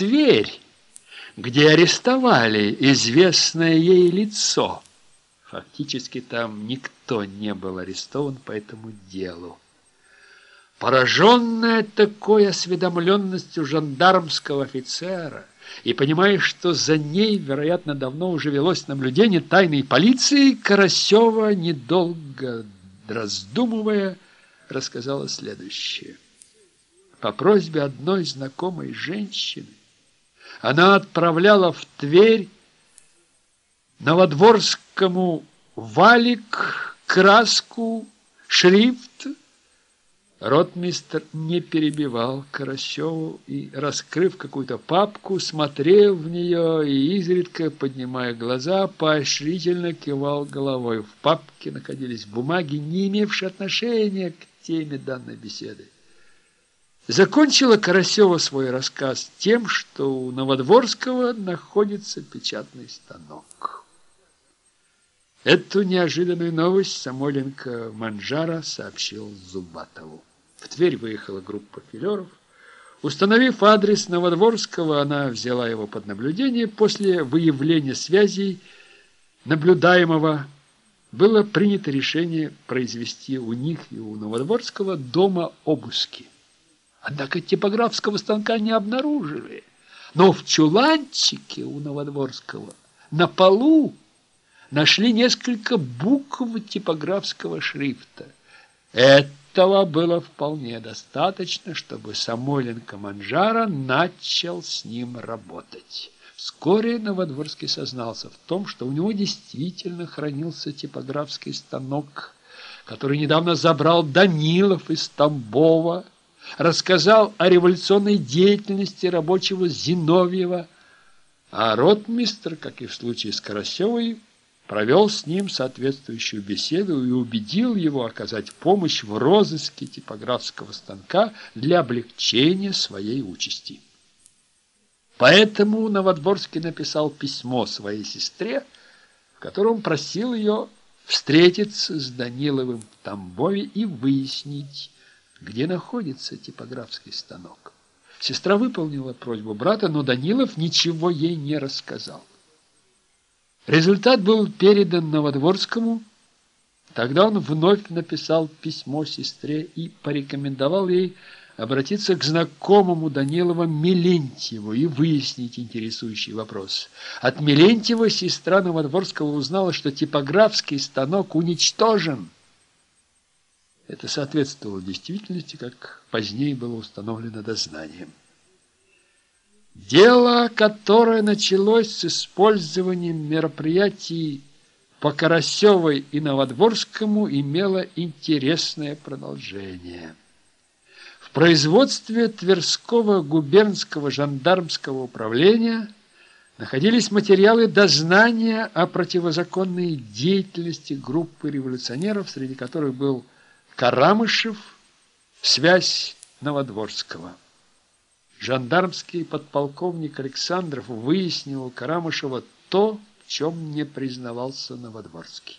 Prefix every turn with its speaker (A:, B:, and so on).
A: Тверь, где арестовали известное ей лицо. Фактически там никто не был арестован по этому делу. Пораженная такой осведомленностью жандармского офицера и понимая, что за ней, вероятно, давно уже велось наблюдение тайной полиции, Карасева, недолго раздумывая, рассказала следующее. По просьбе одной знакомой женщины она отправляла в Тверь Новодворскому валик, краску, шрифт. Ротмистр не перебивал Карасеву и, раскрыв какую-то папку, смотрел в нее и, изредка поднимая глаза, поощрительно кивал головой. В папке находились бумаги, не имевшие отношения к теме данной беседы. Закончила Карасева свой рассказ тем, что у Новодворского находится печатный станок. Эту неожиданную новость Самойленко Манжара сообщил Зубатову. В Тверь выехала группа филеров. Установив адрес Новодворского, она взяла его под наблюдение. После выявления связей наблюдаемого было принято решение произвести у них и у Новодворского дома обыски. Однако типографского станка не обнаружили. Но в чуланчике у Новодворского на полу нашли несколько букв типографского шрифта. Этого было вполне достаточно, чтобы Самойленко Манжара начал с ним работать. Вскоре Новодворский сознался в том, что у него действительно хранился типографский станок, который недавно забрал Данилов из Тамбова, рассказал о революционной деятельности рабочего Зиновьева, а ротмистр, как и в случае с Карасевой, провел с ним соответствующую беседу и убедил его оказать помощь в розыске типографского станка для облегчения своей участи. Поэтому Новодворский написал письмо своей сестре, в котором просил ее встретиться с Даниловым в Тамбове и выяснить, где находится типографский станок. Сестра выполнила просьбу брата, но Данилов ничего ей не рассказал. Результат был передан Новодворскому. Тогда он вновь написал письмо сестре и порекомендовал ей обратиться к знакомому Данилова Мелентьеву и выяснить интересующий вопрос. От Мелентьева сестра Новодворского узнала, что типографский станок уничтожен. Это соответствовало действительности, как позднее было установлено дознанием. Дело, которое началось с использованием мероприятий по Карасевой и Новодворскому, имело интересное продолжение. В производстве Тверского губернского жандармского управления находились материалы дознания о противозаконной деятельности группы революционеров, среди которых был Карамышев, связь Новодворского. Жандармский подполковник Александров выяснил у Карамышева то, в чем не признавался Новодворский.